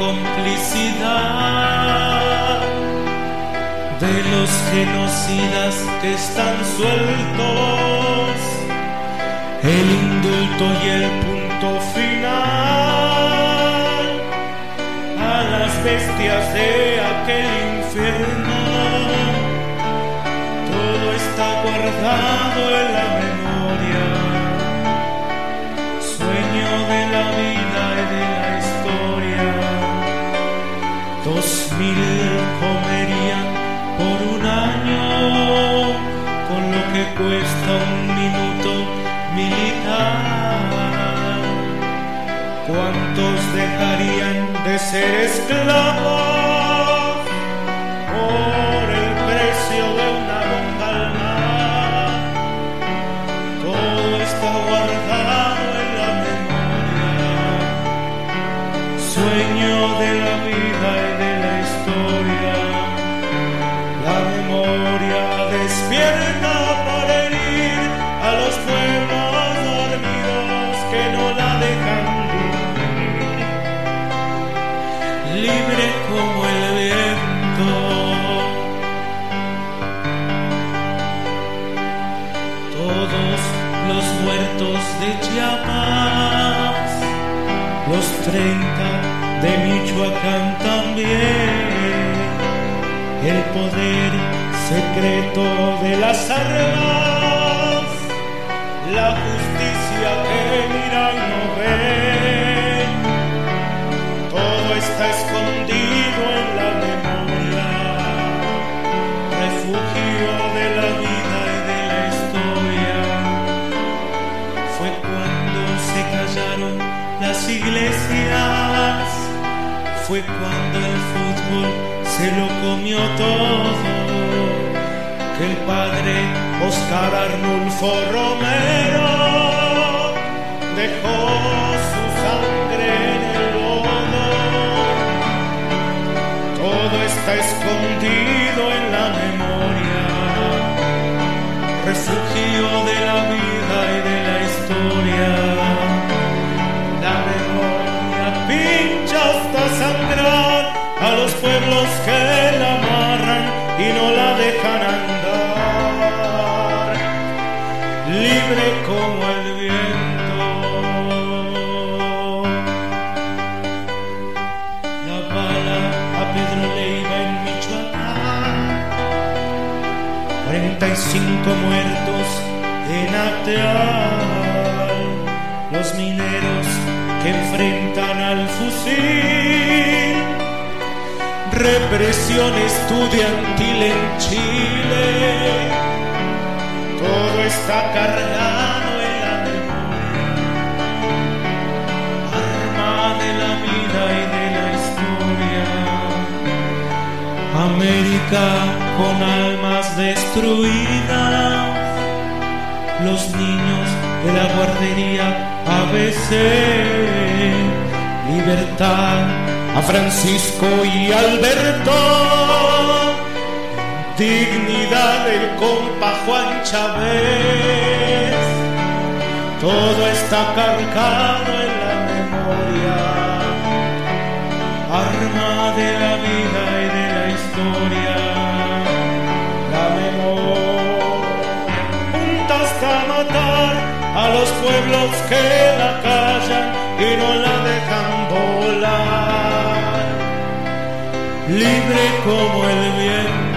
complicidad de los genocidas que están sueltos, el indulto y el punto final a las bestias de aquel infierno. Todo está guardado en la memoria, mil comerían por un año con lo que cuesta un minuto militar. ¿Cuántos dejarían de ser esclavos libre como el viento. Todos los muertos de Chiapas, los 30 de Michoacán también el poder secreto de las armas, la justicia que fue cuando el fútbol se lo comió todo, que el padre Oscar Arnulfo Romero dejó su sangre en el lodo. Todo está escondido en la memoria, pueblos que la amarran y no la dejan andar, libre como el viento. La bala a Pedro Leiva en Michoacán, 45 muertos en Acteal, los mineros que enfrentan al fusil represión estudiantil en Chile. Todo está cargado en la memoria, arma de la vida y de la historia. América con almas destruidas, los niños de la guardería ABC, libertad a Francisco y Alberto, dignidad del compa Juan Chávez, todo está cargado en la memoria, arma de la vida y de la historia, la memoria, junta hasta matar a los pueblos que la callan y no la dejan volar, libre como el viento.